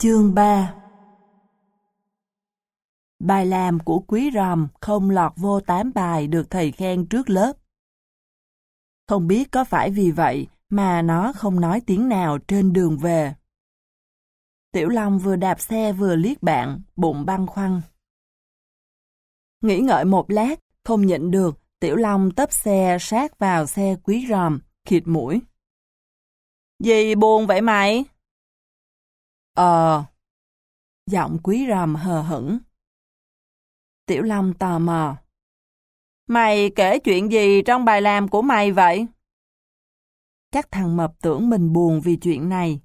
Chương 3 Bài làm của Quý Ròm không lọt vô tám bài được thầy khen trước lớp. Không biết có phải vì vậy mà nó không nói tiếng nào trên đường về. Tiểu Long vừa đạp xe vừa liếc bạn, bụng băng khoăn. Nghĩ ngợi một lát, không nhịn được, Tiểu Long tấp xe sát vào xe Quý Ròm, khịt mũi. Gì buồn vậy mày? Ờ. Giọng quý ròm hờ hững. Tiểu Long tò mò. Mày kể chuyện gì trong bài làm của mày vậy? Chắc thằng Mập tưởng mình buồn vì chuyện này.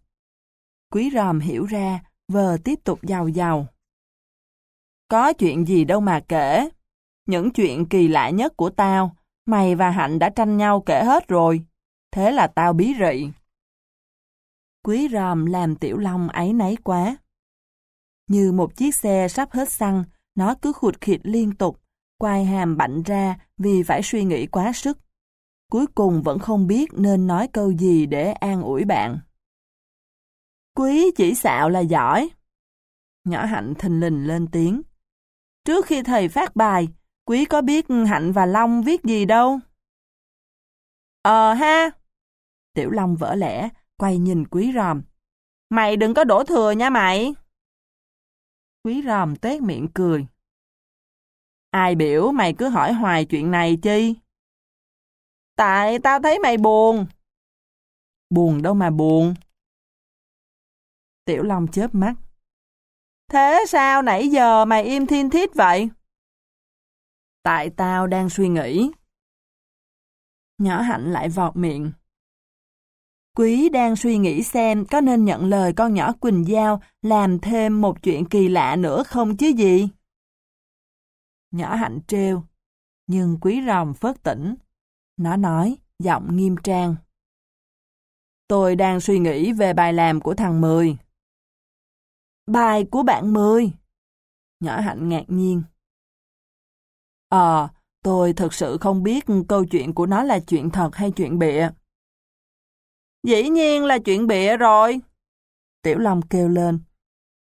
Quý ròm hiểu ra, vờ tiếp tục giàu giàu. Có chuyện gì đâu mà kể. Những chuyện kỳ lạ nhất của tao, mày và Hạnh đã tranh nhau kể hết rồi. Thế là tao bí rị. Quý ròm làm tiểu long ấy nấy quá. Như một chiếc xe sắp hết xăng, nó cứ khụt khịt liên tục, quai hàm bạnh ra vì phải suy nghĩ quá sức. Cuối cùng vẫn không biết nên nói câu gì để an ủi bạn. Quý chỉ xạo là giỏi. Nhỏ Hạnh thình lình lên tiếng. Trước khi thầy phát bài, Quý có biết Hạnh và Long viết gì đâu? Ờ ha! Tiểu Long vỡ lẽ, quay nhìn quý ròm. Mày đừng có đổ thừa nha mày. Quý ròm tét miệng cười. Ai biểu mày cứ hỏi hoài chuyện này chi? Tại tao thấy mày buồn. Buồn đâu mà buồn. Tiểu Long chớp mắt. Thế sao nãy giờ mày im thiên thiết vậy? Tại tao đang suy nghĩ. Nhỏ hạnh lại vọt miệng. Quý đang suy nghĩ xem có nên nhận lời con nhỏ Quỳnh Giao làm thêm một chuyện kỳ lạ nữa không chứ gì? Nhỏ hạnh trêu, nhưng quý rồng phớt tỉnh. Nó nói, giọng nghiêm trang. Tôi đang suy nghĩ về bài làm của thằng Mười. Bài của bạn Mười? Nhỏ hạnh ngạc nhiên. Ờ, tôi thật sự không biết câu chuyện của nó là chuyện thật hay chuyện bịa. Dĩ nhiên là chuyện bịa rồi. Tiểu Long kêu lên.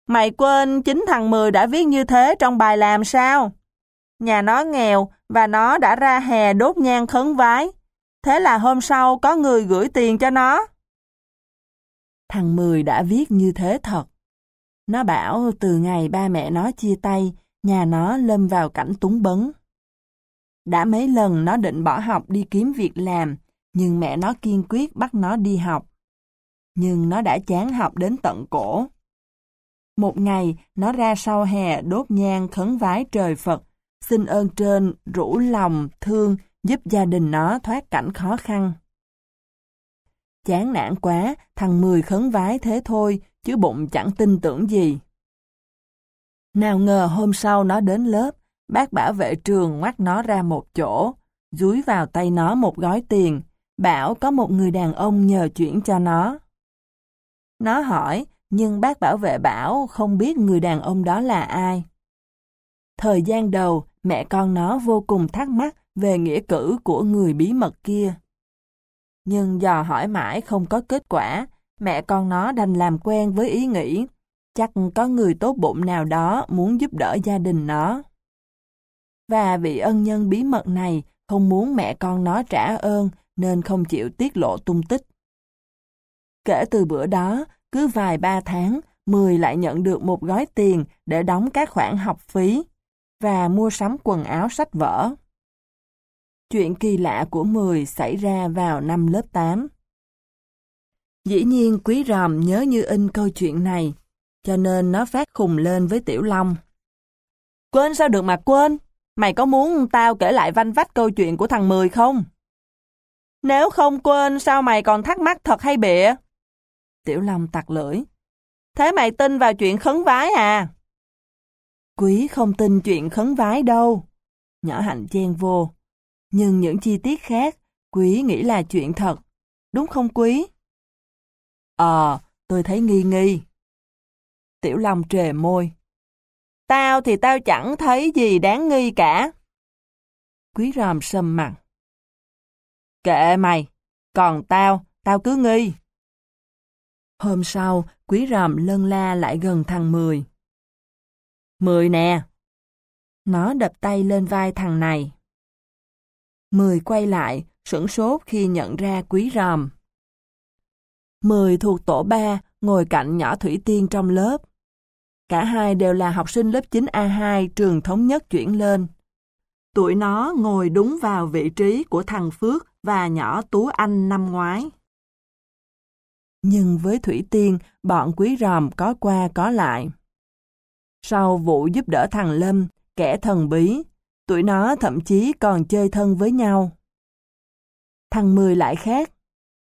Mày quên chính thằng Mười đã viết như thế trong bài làm sao? Nhà nó nghèo và nó đã ra hè đốt nhang khấn vái. Thế là hôm sau có người gửi tiền cho nó. Thằng Mười đã viết như thế thật. Nó bảo từ ngày ba mẹ nó chia tay, nhà nó lâm vào cảnh túng bấn. Đã mấy lần nó định bỏ học đi kiếm việc làm, nhưng mẹ nó kiên quyết bắt nó đi học. Nhưng nó đã chán học đến tận cổ. Một ngày, nó ra sau hè đốt nhang khấn vái trời Phật, xin ơn trên rủ lòng, thương, giúp gia đình nó thoát cảnh khó khăn. Chán nản quá, thằng Mười khấn vái thế thôi, chứ bụng chẳng tin tưởng gì. Nào ngờ hôm sau nó đến lớp, bác bảo vệ trường ngoắt nó ra một chỗ, dúi vào tay nó một gói tiền, bảo có một người đàn ông nhờ chuyển cho nó. Nó hỏi, nhưng bác bảo vệ bảo không biết người đàn ông đó là ai. Thời gian đầu, mẹ con nó vô cùng thắc mắc về nghĩa cử của người bí mật kia. Nhưng dò hỏi mãi không có kết quả, mẹ con nó đành làm quen với ý nghĩ, chắc có người tốt bụng nào đó muốn giúp đỡ gia đình nó. Và vị ân nhân bí mật này không muốn mẹ con nó trả ơn nên không chịu tiết lộ tung tích. Kể từ bữa đó, cứ vài ba tháng, Mười lại nhận được một gói tiền để đóng các khoản học phí và mua sắm quần áo sách vở. Chuyện kỳ lạ của Mười xảy ra vào năm lớp 8. Dĩ nhiên Quý Ròm nhớ như in câu chuyện này, cho nên nó phát khùng lên với Tiểu Long. Quên sao được mà quên? Mày có muốn tao kể lại vanh vách câu chuyện của thằng Mười không? Nếu không quên sao mày còn thắc mắc thật hay bịa? Tiểu Long tặc lưỡi. Thế mày tin vào chuyện khấn vái à? Quý không tin chuyện khấn vái đâu. Nhỏ hạnh chen vô. Nhưng những chi tiết khác, Quý nghĩ là chuyện thật. Đúng không Quý? Ờ, tôi thấy nghi nghi. Tiểu Long trề môi. Tao thì tao chẳng thấy gì đáng nghi cả. Quý ròm sầm mặt. Kệ mày, còn tao, tao cứ nghi. Hôm sau, quý ròm lân la lại gần thằng Mười. Mười nè! Nó đập tay lên vai thằng này. Mười quay lại, sửng sốt khi nhận ra quý ròm. Mười thuộc tổ ba, ngồi cạnh nhỏ Thủy Tiên trong lớp. Cả hai đều là học sinh lớp 9A2 trường thống nhất chuyển lên. Tụi nó ngồi đúng vào vị trí của thằng Phước và nhỏ Tú Anh năm ngoái. Nhưng với Thủy Tiên, bọn quý ròm có qua có lại. Sau vụ giúp đỡ thằng Lâm, kẻ thần bí, tụi nó thậm chí còn chơi thân với nhau. Thằng Mười lại khác,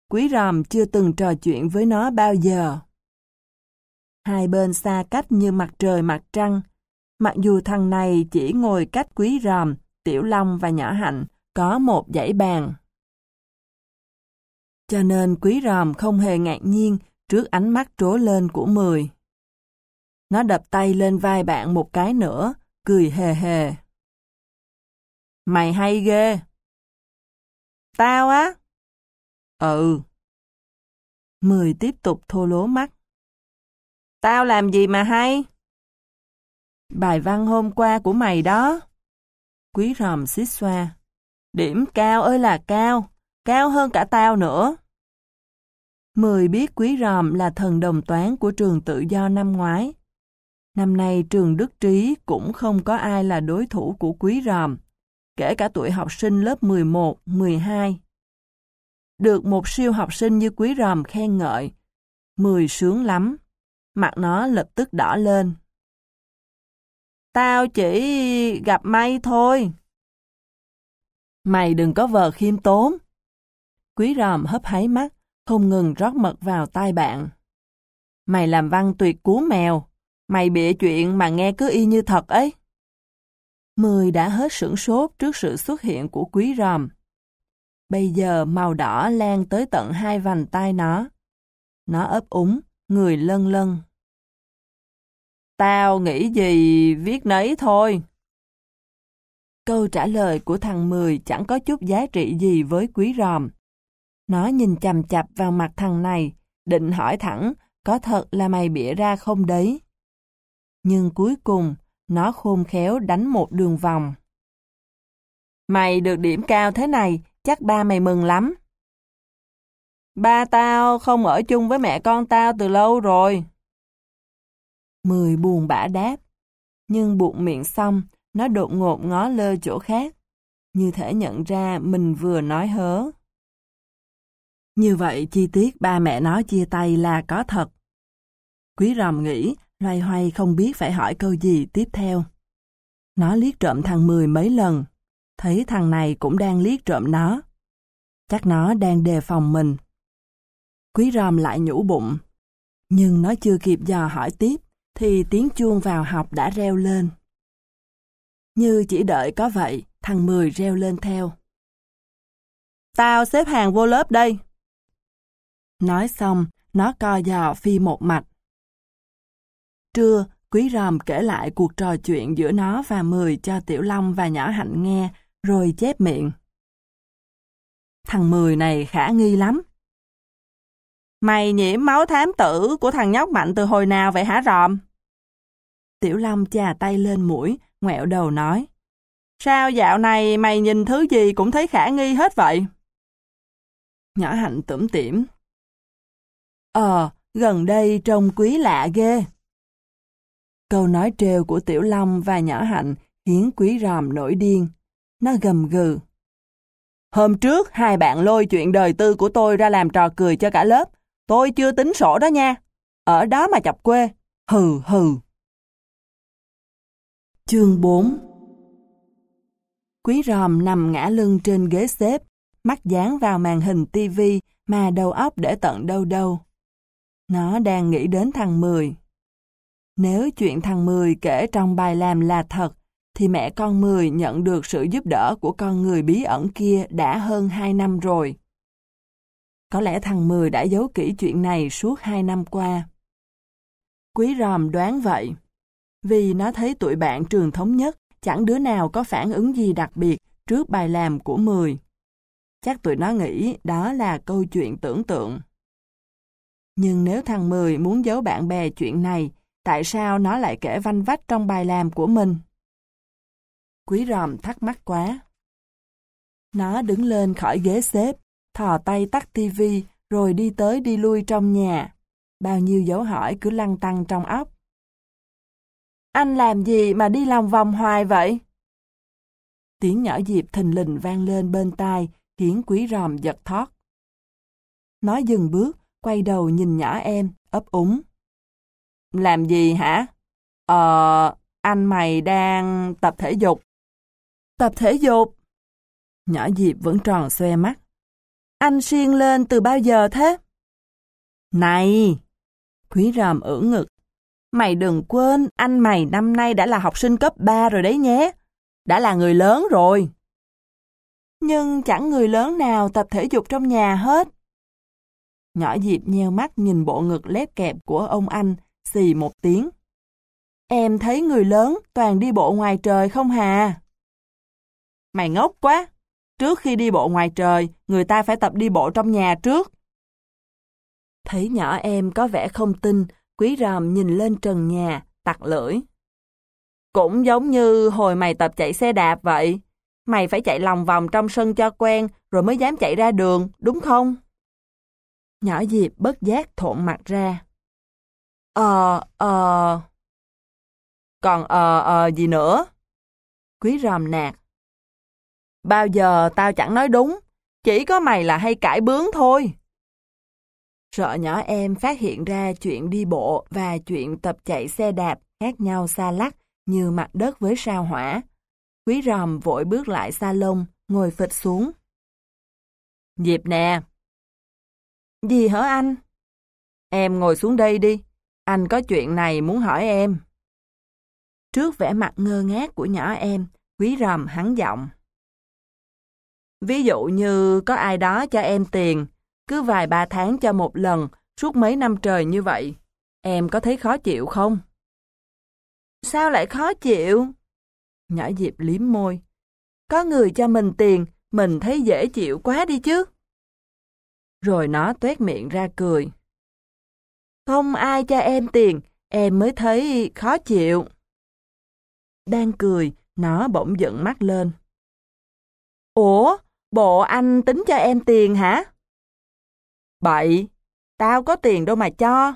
quý ròm chưa từng trò chuyện với nó bao giờ. Hai bên xa cách như mặt trời mặt trăng, mặc dù thằng này chỉ ngồi cách quý ròm, tiểu long và nhỏ hạnh, có một dãy bàn. Cho nên quý ròm không hề ngạc nhiên trước ánh mắt trố lên của Mười. Nó đập tay lên vai bạn một cái nữa, cười hề hề. Mày hay ghê. Tao á? Ừ. Mười tiếp tục thô lố mắt. Tao làm gì mà hay? Bài văn hôm qua của mày đó. Quý ròm xít xoa. Điểm cao ơi là cao, cao hơn cả tao nữa. Mười biết quý ròm là thần đồng toán của trường tự do năm ngoái. Năm nay trường Đức Trí cũng không có ai là đối thủ của quý ròm, kể cả tuổi học sinh lớp 11, 12. Được một siêu học sinh như quý ròm khen ngợi, mười sướng lắm, mặt nó lập tức đỏ lên. Tao chỉ gặp may thôi. Mày đừng có vờ khiêm tốn. Quý ròm hấp háy mắt, không ngừng rót mật vào tai bạn. Mày làm văn tuyệt cú mèo, mày bịa chuyện mà nghe cứ y như thật ấy. Mười đã hết sửng sốt trước sự xuất hiện của quý ròm. Bây giờ màu đỏ lan tới tận hai vành tai nó. Nó ấp úng, người lân lân. Tao nghĩ gì viết nấy thôi. Câu trả lời của thằng Mười chẳng có chút giá trị gì với quý ròm. Nó nhìn chằm chặp vào mặt thằng này, định hỏi thẳng, có thật là mày bịa ra không đấy? Nhưng cuối cùng, nó khôn khéo đánh một đường vòng. Mày được điểm cao thế này, chắc ba mày mừng lắm. Ba tao không ở chung với mẹ con tao từ lâu rồi. Mười buồn bã đáp. Nhưng buộc miệng xong, nó đột ngột ngó lơ chỗ khác. Như thể nhận ra mình vừa nói hớ. Như vậy chi tiết ba mẹ nó chia tay là có thật. Quý ròm nghĩ, loay hoay không biết phải hỏi câu gì tiếp theo. Nó liếc trộm thằng Mười mấy lần, thấy thằng này cũng đang liếc trộm nó. Chắc nó đang đề phòng mình. Quý ròm lại nhủ bụng. Nhưng nó chưa kịp dò hỏi tiếp, thì tiếng chuông vào học đã reo lên. Như chỉ đợi có vậy, thằng Mười reo lên theo. Tao xếp hàng vô lớp đây. Nói xong, nó co giò phi một mạch. Trưa, Quý Ròm kể lại cuộc trò chuyện giữa nó và Mười cho Tiểu Long và Nhỏ Hạnh nghe, rồi chép miệng. Thằng Mười này khả nghi lắm. Mày nhiễm máu thám tử của thằng nhóc mạnh từ hồi nào vậy hả Ròm? Tiểu Long chà tay lên mũi, ngoẹo đầu nói. Sao dạo này mày nhìn thứ gì cũng thấy khả nghi hết vậy? Nhỏ Hạnh tủm tỉm, Ờ, gần đây trông quý lạ ghê. Câu nói trêu của Tiểu Long và Nhỏ Hạnh khiến quý ròm nổi điên. Nó gầm gừ. Hôm trước, hai bạn lôi chuyện đời tư của tôi ra làm trò cười cho cả lớp. Tôi chưa tính sổ đó nha. Ở đó mà chọc quê. Hừ hừ. Chương 4 Quý ròm nằm ngã lưng trên ghế xếp, mắt dán vào màn hình tivi mà đầu óc để tận đâu đâu. Nó đang nghĩ đến thằng Mười. Nếu chuyện thằng Mười kể trong bài làm là thật, thì mẹ con Mười nhận được sự giúp đỡ của con người bí ẩn kia đã hơn hai năm rồi. Có lẽ thằng Mười đã giấu kỹ chuyện này suốt hai năm qua. Quý ròm đoán vậy. Vì nó thấy tụi bạn trường thống nhất, chẳng đứa nào có phản ứng gì đặc biệt trước bài làm của Mười. Chắc tụi nó nghĩ đó là câu chuyện tưởng tượng. Nhưng nếu thằng Mười muốn giấu bạn bè chuyện này, tại sao nó lại kể vanh vách trong bài làm của mình? Quý ròm thắc mắc quá. Nó đứng lên khỏi ghế xếp, thò tay tắt tivi rồi đi tới đi lui trong nhà. Bao nhiêu dấu hỏi cứ lăn tăng trong óc. Anh làm gì mà đi lòng vòng hoài vậy? Tiếng nhỏ Diệp thình lình vang lên bên tai, khiến quý ròm giật thoát. Nó dừng bước, quay đầu nhìn nhỏ em, ấp úng. Làm gì hả? Ờ, anh mày đang tập thể dục. Tập thể dục? Nhỏ Diệp vẫn tròn xoe mắt. Anh xuyên lên từ bao giờ thế? Này! Quý ròm ưỡn ngực. Mày đừng quên, anh mày năm nay đã là học sinh cấp 3 rồi đấy nhé. Đã là người lớn rồi. Nhưng chẳng người lớn nào tập thể dục trong nhà hết. Nhỏ Diệp nheo mắt nhìn bộ ngực lép kẹp của ông anh, xì một tiếng. Em thấy người lớn toàn đi bộ ngoài trời không hà? Mày ngốc quá! Trước khi đi bộ ngoài trời, người ta phải tập đi bộ trong nhà trước. Thấy nhỏ em có vẻ không tin, quý ròm nhìn lên trần nhà, tặc lưỡi. Cũng giống như hồi mày tập chạy xe đạp vậy. Mày phải chạy lòng vòng trong sân cho quen rồi mới dám chạy ra đường, đúng không? Nhỏ Diệp bất giác thộn mặt ra. Ờ, ờ... Còn ờ, ờ gì nữa? Quý ròm nạt. Bao giờ tao chẳng nói đúng, chỉ có mày là hay cãi bướng thôi. Sợ nhỏ em phát hiện ra chuyện đi bộ và chuyện tập chạy xe đạp khác nhau xa lắc như mặt đất với sao hỏa. Quý ròm vội bước lại xa lông ngồi phịch xuống. Diệp nè. Gì hả anh? Em ngồi xuống đây đi, anh có chuyện này muốn hỏi em. Trước vẻ mặt ngơ ngác của nhỏ em, quý ròm hắn giọng. Ví dụ như có ai đó cho em tiền, cứ vài ba tháng cho một lần, suốt mấy năm trời như vậy, em có thấy khó chịu không? Sao lại khó chịu? Nhỏ Diệp liếm môi. Có người cho mình tiền, mình thấy dễ chịu quá đi chứ. Rồi nó tuét miệng ra cười. Không ai cho em tiền, em mới thấy khó chịu. Đang cười, nó bỗng dựng mắt lên. Ủa, bộ anh tính cho em tiền hả? Bậy, tao có tiền đâu mà cho.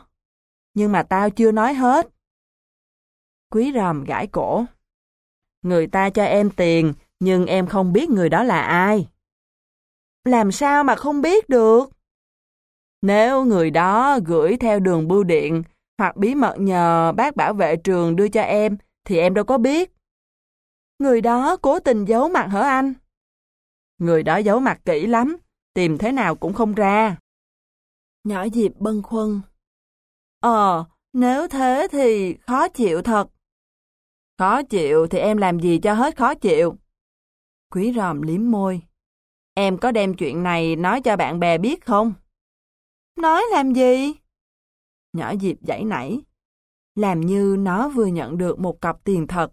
Nhưng mà tao chưa nói hết. Quý ròm gãi cổ. Người ta cho em tiền, nhưng em không biết người đó là ai. Làm sao mà không biết được? Nếu người đó gửi theo đường bưu điện hoặc bí mật nhờ bác bảo vệ trường đưa cho em, thì em đâu có biết. Người đó cố tình giấu mặt hả anh? Người đó giấu mặt kỹ lắm, tìm thế nào cũng không ra. Nhỏ Diệp bâng khuâng. Ờ, nếu thế thì khó chịu thật. Khó chịu thì em làm gì cho hết khó chịu. Quý ròm liếm môi. Em có đem chuyện này nói cho bạn bè biết không? Nói làm gì? Nhỏ Diệp giãy nảy. Làm như nó vừa nhận được một cọc tiền thật.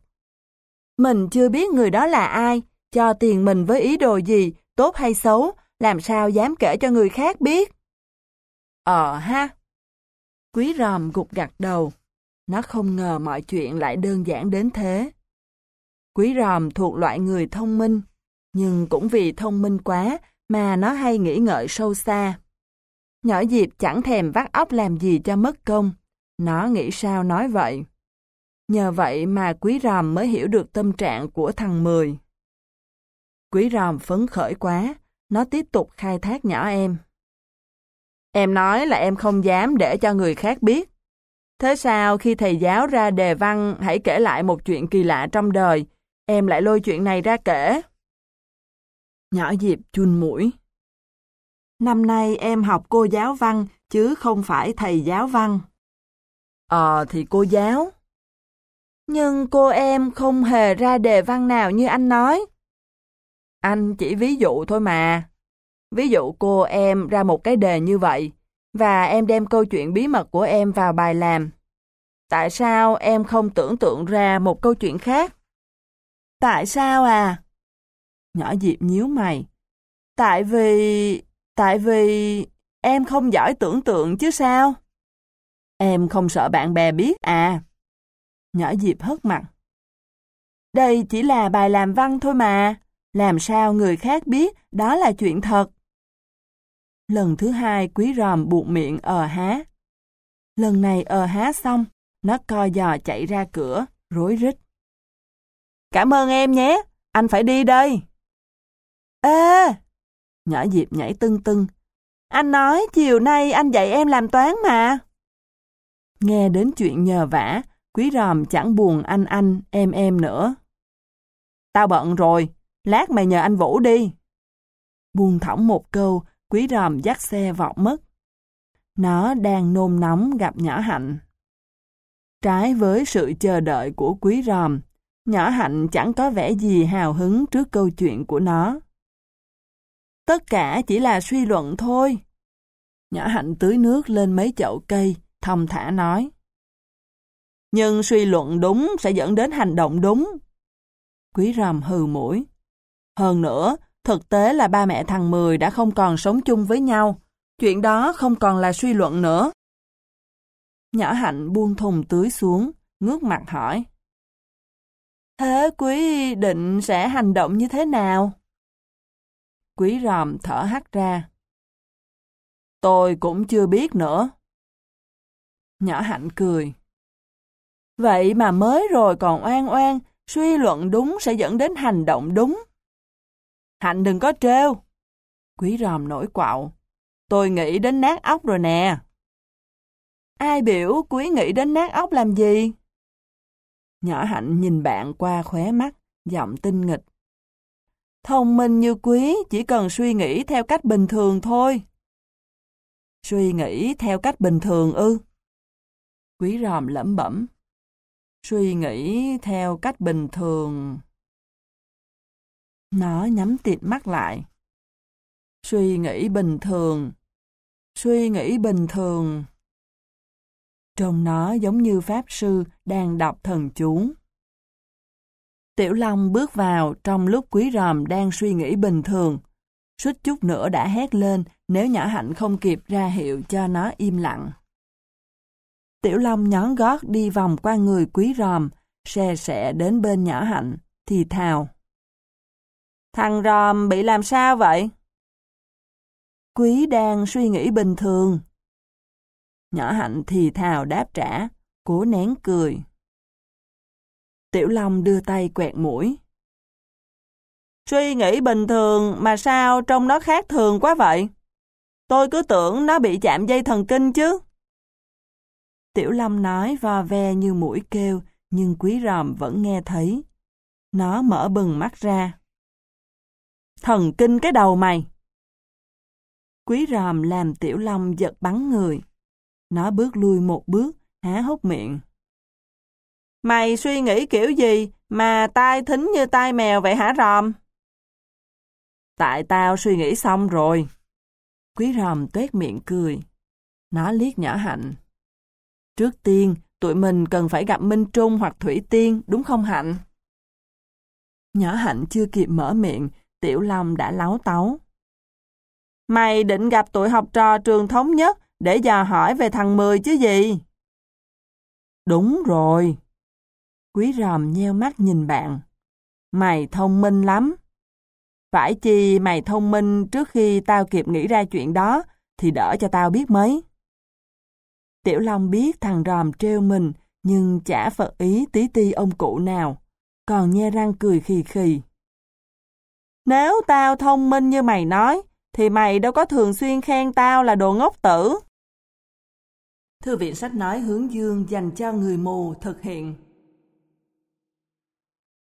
Mình chưa biết người đó là ai, cho tiền mình với ý đồ gì, tốt hay xấu, làm sao dám kể cho người khác biết. Ờ ha. Quý ròm gục gặt đầu. Nó không ngờ mọi chuyện lại đơn giản đến thế. Quý ròm thuộc loại người thông minh, nhưng cũng vì thông minh quá mà nó hay nghĩ ngợi sâu xa. Nhỏ Diệp chẳng thèm vắt óc làm gì cho mất công. Nó nghĩ sao nói vậy. Nhờ vậy mà quý ròm mới hiểu được tâm trạng của thằng Mười. Quý ròm phấn khởi quá, nó tiếp tục khai thác nhỏ em. Em nói là em không dám để cho người khác biết. Thế sao khi thầy giáo ra đề văn hãy kể lại một chuyện kỳ lạ trong đời, em lại lôi chuyện này ra kể? Nhỏ Diệp chun mũi. Năm nay em học cô giáo văn, chứ không phải thầy giáo văn. Ờ thì cô giáo. Nhưng cô em không hề ra đề văn nào như anh nói. Anh chỉ ví dụ thôi mà. Ví dụ cô em ra một cái đề như vậy, và em đem câu chuyện bí mật của em vào bài làm. Tại sao em không tưởng tượng ra một câu chuyện khác? Tại sao à? Nhỏ Diệp nhíu mày. Tại vì... Tại vì... em không giỏi tưởng tượng chứ sao? Em không sợ bạn bè biết à? Nhỏ Diệp hất mặt. Đây chỉ là bài làm văn thôi mà, làm sao người khác biết đó là chuyện thật. Lần thứ hai quý ròm buộc miệng ờ há. Lần này ờ há xong, nó co giò chạy ra cửa, rối rít. Cảm ơn em nhé, anh phải đi đây. Ê! Nhỏ Diệp nhảy tưng tưng. Anh nói chiều nay anh dạy em làm toán mà. Nghe đến chuyện nhờ vả, quý ròm chẳng buồn anh anh, em em nữa. Tao bận rồi, lát mày nhờ anh Vũ đi. Buông thõng một câu, quý ròm dắt xe vọt mất. Nó đang nôn nóng gặp nhỏ hạnh. Trái với sự chờ đợi của quý ròm, nhỏ hạnh chẳng có vẻ gì hào hứng trước câu chuyện của nó. Tất cả chỉ là suy luận thôi. Nhỏ hạnh tưới nước lên mấy chậu cây, thong thả nói. Nhưng suy luận đúng sẽ dẫn đến hành động đúng. Quý ròm hừ mũi. Hơn nữa, thực tế là ba mẹ thằng Mười đã không còn sống chung với nhau. Chuyện đó không còn là suy luận nữa. Nhỏ hạnh buông thùng tưới xuống, ngước mặt hỏi. Thế quý định sẽ hành động như thế nào? Quý ròm thở hắt ra. Tôi cũng chưa biết nữa. Nhỏ hạnh cười. Vậy mà mới rồi còn oan oan, suy luận đúng sẽ dẫn đến hành động đúng. Hạnh đừng có trêu. Quý ròm nổi quạo. Tôi nghĩ đến nát óc rồi nè. Ai biểu quý nghĩ đến nát óc làm gì? Nhỏ hạnh nhìn bạn qua khóe mắt, giọng tinh nghịch. Thông minh như quý chỉ cần suy nghĩ theo cách bình thường thôi. Suy nghĩ theo cách bình thường ư? Quý ròm lẩm bẩm. Suy nghĩ theo cách bình thường. Nó nhắm tịt mắt lại. Suy nghĩ bình thường. Suy nghĩ bình thường. Trông nó giống như Pháp Sư đang đọc thần chú. Tiểu Long bước vào trong lúc quý ròm đang suy nghĩ bình thường. Suýt chút nữa đã hét lên nếu nhỏ hạnh không kịp ra hiệu cho nó im lặng. Tiểu Long nhón gót đi vòng qua người quý ròm, xe sẻ đến bên nhỏ hạnh, thì thào. Thằng ròm bị làm sao vậy? Quý đang suy nghĩ bình thường. Nhỏ hạnh thì thào đáp trả, cố nén cười. Tiểu Long đưa tay quẹt mũi. Suy nghĩ bình thường mà sao trông nó khác thường quá vậy? Tôi cứ tưởng nó bị chạm dây thần kinh chứ. Tiểu Long nói vo ve như mũi kêu, nhưng quý ròm vẫn nghe thấy. Nó mở bừng mắt ra. Thần kinh cái đầu mày! Quý ròm làm Tiểu Long giật bắn người. Nó bước lui một bước, há hốc miệng. Mày suy nghĩ kiểu gì mà tai thính như tai mèo vậy hả ròm? Tại tao suy nghĩ xong rồi. Quý ròm tuét miệng cười. Nó liếc nhỏ hạnh. Trước tiên, tụi mình cần phải gặp Minh Trung hoặc Thủy Tiên, đúng không Hạnh? Nhỏ Hạnh chưa kịp mở miệng, Tiểu Long đã láo táo. Mày định gặp tụi học trò trường thống nhất để dò hỏi về thằng Mười chứ gì? Đúng rồi. Quý ròm nheo mắt nhìn bạn. Mày thông minh lắm. Phải chi mày thông minh trước khi tao kịp nghĩ ra chuyện đó, thì đỡ cho tao biết mấy. Tiểu Long biết thằng ròm trêu mình, nhưng chả phật ý tí ti ông cụ nào. Còn nhe răng cười khì khì. Nếu tao thông minh như mày nói, thì mày đâu có thường xuyên khen tao là đồ ngốc tử. Thư viện sách nói hướng dương dành cho người mù thực hiện